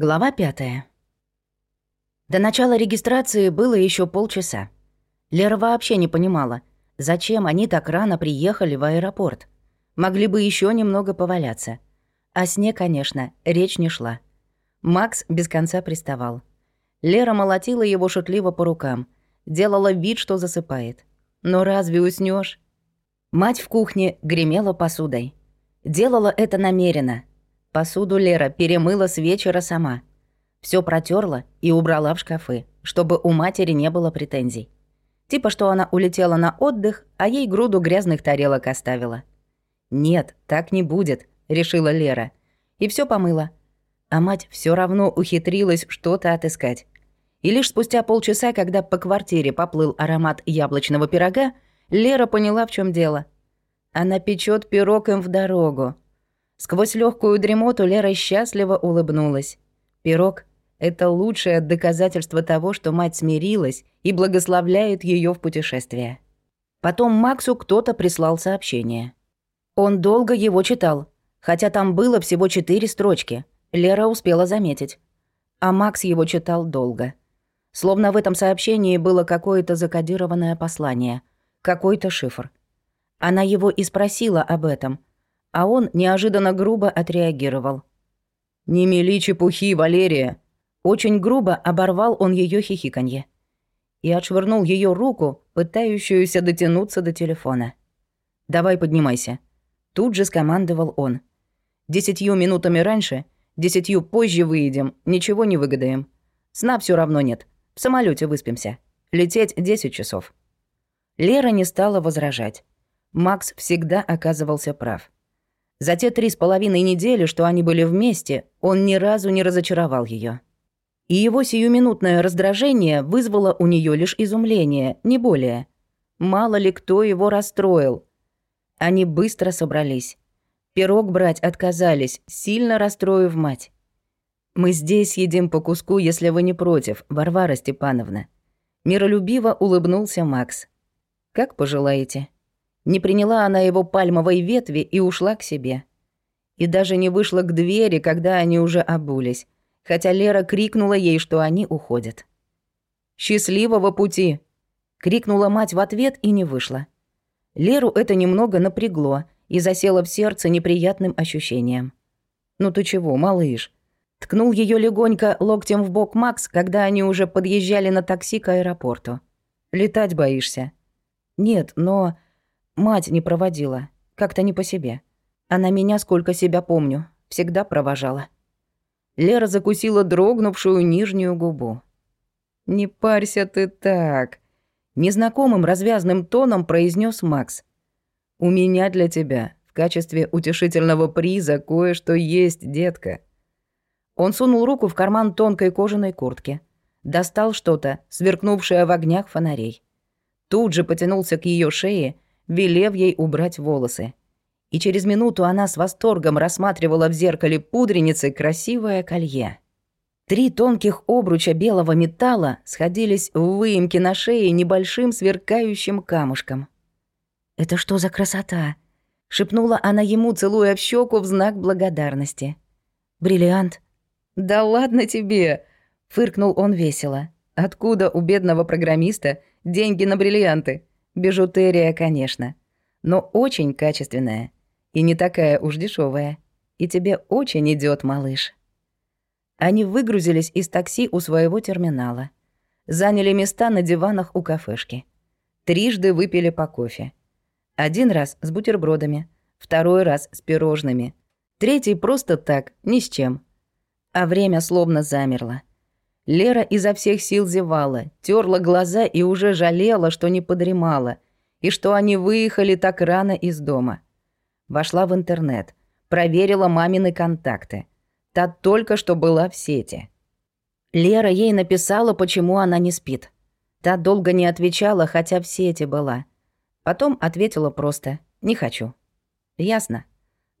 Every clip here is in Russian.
Глава пятая. До начала регистрации было еще полчаса. Лера вообще не понимала, зачем они так рано приехали в аэропорт. Могли бы еще немного поваляться. О сне, конечно, речь не шла. Макс без конца приставал. Лера молотила его шутливо по рукам, делала вид, что засыпает. Но разве уснешь? Мать в кухне гремела посудой. Делала это намеренно — Посуду Лера перемыла с вечера сама. Все протерла и убрала в шкафы, чтобы у матери не было претензий. Типа, что она улетела на отдых, а ей груду грязных тарелок оставила. «Нет, так не будет», — решила Лера. И все помыла. А мать все равно ухитрилась что-то отыскать. И лишь спустя полчаса, когда по квартире поплыл аромат яблочного пирога, Лера поняла, в чем дело. Она печет пирог им в дорогу. Сквозь легкую дремоту Лера счастливо улыбнулась. Пирог — это лучшее доказательство того, что мать смирилась и благословляет ее в путешествие. Потом Максу кто-то прислал сообщение. Он долго его читал, хотя там было всего четыре строчки. Лера успела заметить. А Макс его читал долго. Словно в этом сообщении было какое-то закодированное послание, какой-то шифр. Она его и спросила об этом — а он неожиданно грубо отреагировал. «Не мели чепухи, Валерия!» Очень грубо оборвал он ее хихиканье и отшвырнул ее руку, пытающуюся дотянуться до телефона. «Давай поднимайся». Тут же скомандовал он. «Десятью минутами раньше, десятью позже выедем, ничего не выгадаем. Сна все равно нет. В самолете выспимся. Лететь 10 часов». Лера не стала возражать. Макс всегда оказывался прав. За те три с половиной недели, что они были вместе, он ни разу не разочаровал ее. И его сиюминутное раздражение вызвало у нее лишь изумление, не более. Мало ли кто его расстроил. Они быстро собрались. Пирог брать отказались, сильно расстроив мать. «Мы здесь едим по куску, если вы не против, Варвара Степановна». Миролюбиво улыбнулся Макс. «Как пожелаете». Не приняла она его пальмовой ветви и ушла к себе. И даже не вышла к двери, когда они уже обулись, хотя Лера крикнула ей, что они уходят. «Счастливого пути!» — крикнула мать в ответ и не вышла. Леру это немного напрягло и засело в сердце неприятным ощущением. «Ну ты чего, малыш?» Ткнул ее легонько локтем в бок Макс, когда они уже подъезжали на такси к аэропорту. «Летать боишься?» «Нет, но...» Мать не проводила. Как-то не по себе. Она меня, сколько себя помню, всегда провожала. Лера закусила дрогнувшую нижнюю губу. «Не парься ты так», — незнакомым развязным тоном произнес Макс. «У меня для тебя в качестве утешительного приза кое-что есть, детка». Он сунул руку в карман тонкой кожаной куртки. Достал что-то, сверкнувшее в огнях фонарей. Тут же потянулся к ее шее велев ей убрать волосы. И через минуту она с восторгом рассматривала в зеркале пудреницы красивое колье. Три тонких обруча белого металла сходились в выемке на шее небольшим сверкающим камушком. «Это что за красота?» — шепнула она ему, целуя в щеку в знак благодарности. «Бриллиант?» «Да ладно тебе!» — фыркнул он весело. «Откуда у бедного программиста деньги на бриллианты?» Бижутерия, конечно, но очень качественная и не такая уж дешевая. И тебе очень идет, малыш. Они выгрузились из такси у своего терминала. Заняли места на диванах у кафешки. Трижды выпили по кофе. Один раз с бутербродами, второй раз с пирожными, третий просто так, ни с чем. А время словно замерло. Лера изо всех сил зевала, терла глаза и уже жалела, что не подремала, и что они выехали так рано из дома. Вошла в интернет, проверила мамины контакты. Та только что была в сети. Лера ей написала, почему она не спит. Та долго не отвечала, хотя в сети была. Потом ответила просто «не хочу». Ясно.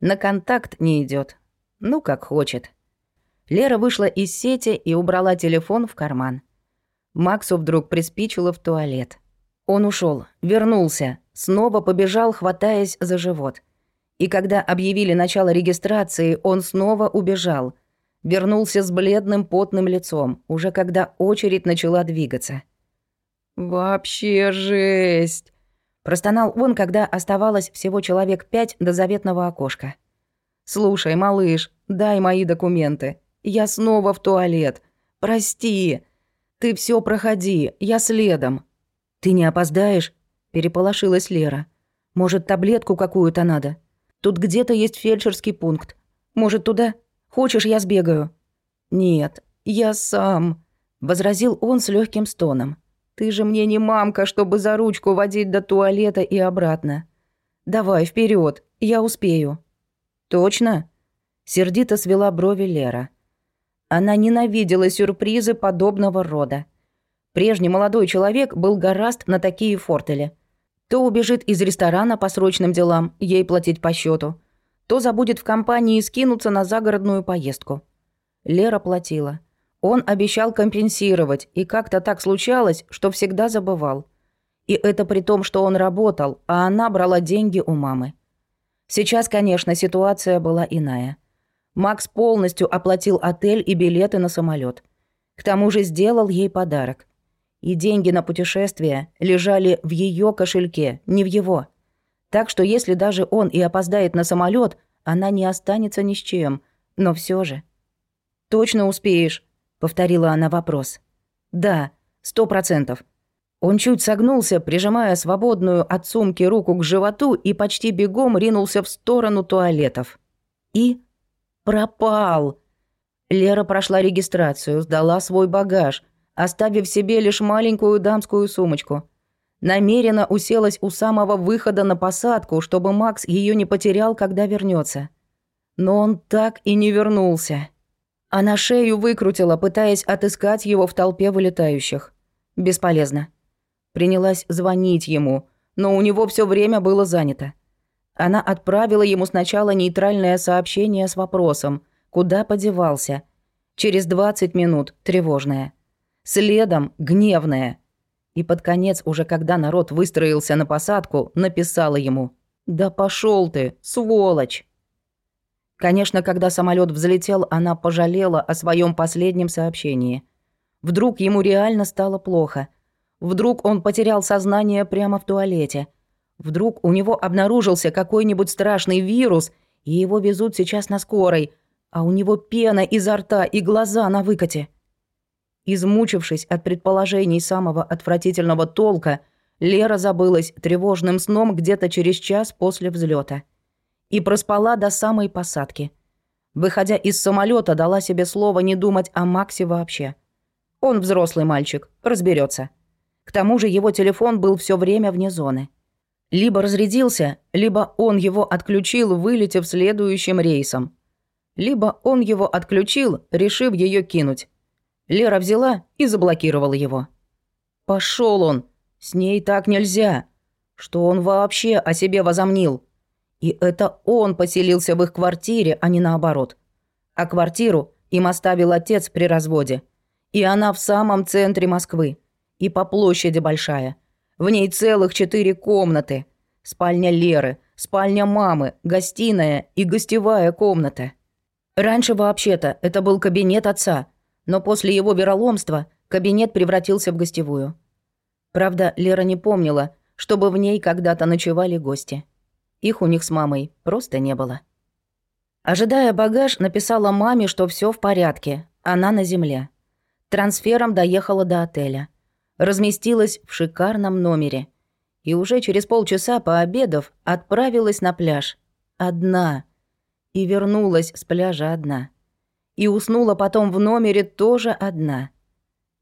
На контакт не идет. Ну, как хочет. Лера вышла из сети и убрала телефон в карман. Максу вдруг приспичило в туалет. Он ушел, вернулся, снова побежал, хватаясь за живот. И когда объявили начало регистрации, он снова убежал. Вернулся с бледным потным лицом, уже когда очередь начала двигаться. «Вообще жесть!» Простонал он, когда оставалось всего человек пять до заветного окошка. «Слушай, малыш, дай мои документы. Я снова в туалет. Прости. Ты все проходи, я следом». «Ты не опоздаешь?» – переполошилась Лера. «Может, таблетку какую-то надо? Тут где-то есть фельдшерский пункт. Может, туда? Хочешь, я сбегаю?» «Нет, я сам», – возразил он с легким стоном. «Ты же мне не мамка, чтобы за ручку водить до туалета и обратно. Давай, вперед, я успею». «Точно?» – сердито свела брови Лера. Она ненавидела сюрпризы подобного рода. Прежний молодой человек был гораст на такие фортели. То убежит из ресторана по срочным делам, ей платить по счету, то забудет в компании скинуться на загородную поездку. Лера платила. Он обещал компенсировать, и как-то так случалось, что всегда забывал. И это при том, что он работал, а она брала деньги у мамы. Сейчас, конечно, ситуация была иная. Макс полностью оплатил отель и билеты на самолет. К тому же сделал ей подарок. И деньги на путешествие лежали в ее кошельке, не в его. Так что если даже он и опоздает на самолет, она не останется ни с чем. Но все же. «Точно успеешь?» — повторила она вопрос. «Да, сто процентов». Он чуть согнулся, прижимая свободную от сумки руку к животу и почти бегом ринулся в сторону туалетов. И пропал. Лера прошла регистрацию, сдала свой багаж, оставив себе лишь маленькую дамскую сумочку. Намеренно уселась у самого выхода на посадку, чтобы Макс ее не потерял, когда вернется. Но он так и не вернулся. Она шею выкрутила, пытаясь отыскать его в толпе вылетающих. Бесполезно. Принялась звонить ему, но у него все время было занято. Она отправила ему сначала нейтральное сообщение с вопросом, куда подевался. Через 20 минут тревожное. Следом гневное. И под конец, уже когда народ выстроился на посадку, написала ему «Да пошел ты, сволочь!» Конечно, когда самолет взлетел, она пожалела о своем последнем сообщении. Вдруг ему реально стало плохо. Вдруг он потерял сознание прямо в туалете. Вдруг у него обнаружился какой-нибудь страшный вирус, и его везут сейчас на скорой, а у него пена изо рта и глаза на выкате. Измучившись от предположений самого отвратительного толка, Лера забылась тревожным сном где-то через час после взлета и проспала до самой посадки. Выходя из самолета, дала себе слово не думать о Максе вообще. Он взрослый мальчик, разберется. К тому же его телефон был все время вне зоны. Либо разрядился, либо он его отключил, вылетев следующим рейсом. Либо он его отключил, решив ее кинуть. Лера взяла и заблокировала его. Пошел он. С ней так нельзя. Что он вообще о себе возомнил? И это он поселился в их квартире, а не наоборот. А квартиру им оставил отец при разводе. И она в самом центре Москвы. И по площади большая. В ней целых четыре комнаты. Спальня Леры, спальня мамы, гостиная и гостевая комната. Раньше вообще-то это был кабинет отца – но после его вероломства кабинет превратился в гостевую. Правда, Лера не помнила, чтобы в ней когда-то ночевали гости. Их у них с мамой просто не было. Ожидая багаж, написала маме, что все в порядке, она на земле. Трансфером доехала до отеля. Разместилась в шикарном номере. И уже через полчаса, пообедав, отправилась на пляж. Одна. И вернулась с пляжа одна и уснула потом в номере тоже одна.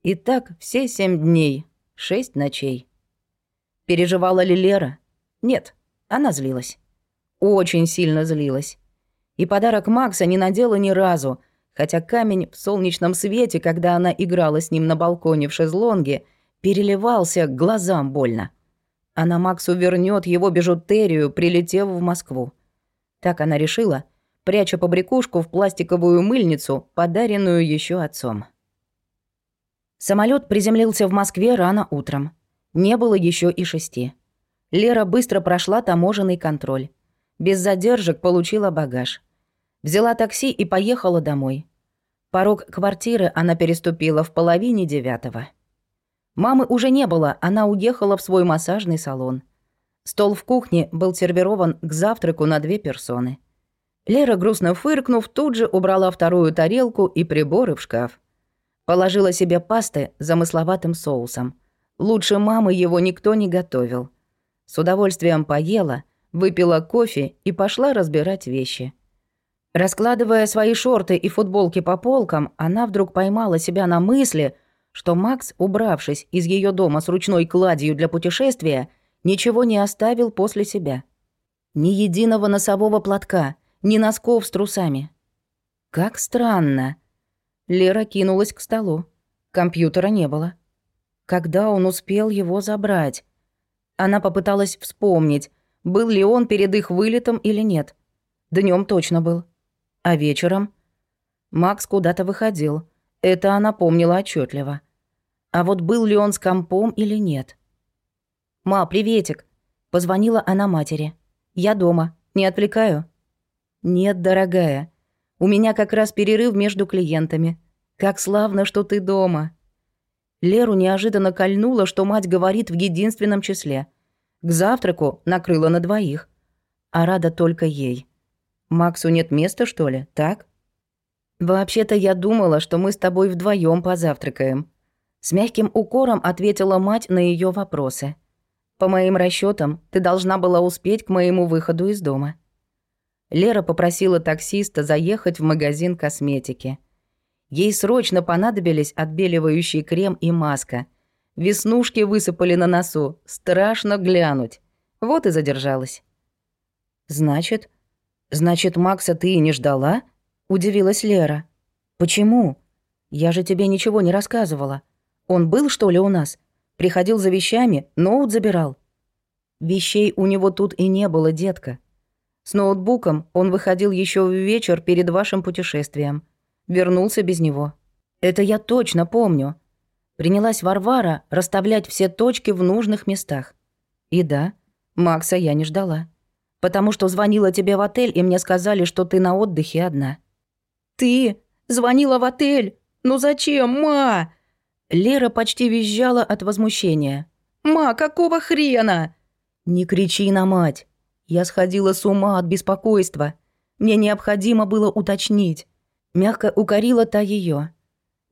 И так все семь дней, шесть ночей. Переживала ли Лера? Нет, она злилась. Очень сильно злилась. И подарок Макса не надела ни разу, хотя камень в солнечном свете, когда она играла с ним на балконе в шезлонге, переливался глазам больно. Она Максу вернет его бижутерию, прилетев в Москву. Так она решила — пряча побрякушку в пластиковую мыльницу, подаренную еще отцом. Самолет приземлился в Москве рано утром. Не было еще и шести. Лера быстро прошла таможенный контроль. Без задержек получила багаж. Взяла такси и поехала домой. Порог квартиры она переступила в половине девятого. Мамы уже не было, она уехала в свой массажный салон. Стол в кухне был сервирован к завтраку на две персоны. Лера, грустно фыркнув, тут же убрала вторую тарелку и приборы в шкаф. Положила себе пасты с замысловатым соусом. Лучше мамы его никто не готовил. С удовольствием поела, выпила кофе и пошла разбирать вещи. Раскладывая свои шорты и футболки по полкам, она вдруг поймала себя на мысли, что Макс, убравшись из ее дома с ручной кладью для путешествия, ничего не оставил после себя. Ни единого носового платка, ни носков с трусами. Как странно. Лера кинулась к столу. Компьютера не было. Когда он успел его забрать? Она попыталась вспомнить, был ли он перед их вылетом или нет. Днем точно был. А вечером? Макс куда-то выходил. Это она помнила отчетливо. А вот был ли он с компом или нет? «Ма, приветик!» Позвонила она матери. «Я дома. Не отвлекаю?» «Нет, дорогая. У меня как раз перерыв между клиентами. Как славно, что ты дома!» Леру неожиданно кольнуло, что мать говорит в единственном числе. К завтраку накрыла на двоих. А рада только ей. Максу нет места, что ли, так? Вообще-то я думала, что мы с тобой вдвоем позавтракаем. С мягким укором ответила мать на ее вопросы. По моим расчетам, ты должна была успеть к моему выходу из дома. Лера попросила таксиста заехать в магазин косметики. Ей срочно понадобились отбеливающий крем и маска. Веснушки высыпали на носу, страшно глянуть. Вот и задержалась. «Значит, значит, Макса ты и не ждала?» — удивилась Лера. «Почему? Я же тебе ничего не рассказывала. Он был, что ли, у нас? Приходил за вещами, ноут забирал?» «Вещей у него тут и не было, детка. С ноутбуком он выходил еще в вечер перед вашим путешествием. Вернулся без него. Это я точно помню. Принялась Варвара расставлять все точки в нужных местах. И да, Макса я не ждала. Потому что звонила тебе в отель, и мне сказали, что ты на отдыхе одна. «Ты? Звонила в отель? Ну зачем, ма?» Лера почти визжала от возмущения. «Ма, какого хрена?» «Не кричи на мать. Я сходила с ума от беспокойства. Мне необходимо было уточнить. Мягко укорила та ее.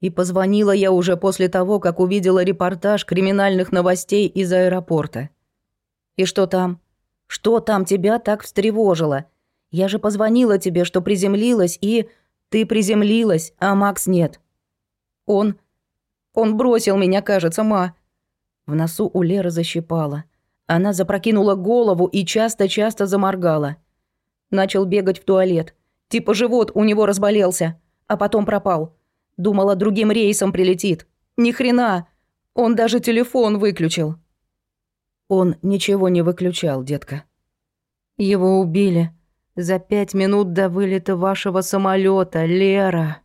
И позвонила я уже после того, как увидела репортаж криминальных новостей из аэропорта. И что там? Что там тебя так встревожило? Я же позвонила тебе, что приземлилась, и... Ты приземлилась, а Макс нет. Он... Он бросил меня, кажется, ма. В носу у Леры защипала. Она запрокинула голову и часто-часто заморгала. Начал бегать в туалет. Типа живот у него разболелся, а потом пропал. Думала, другим рейсом прилетит. Ни хрена. Он даже телефон выключил. Он ничего не выключал, детка. Его убили. За пять минут до вылета вашего самолета, Лера.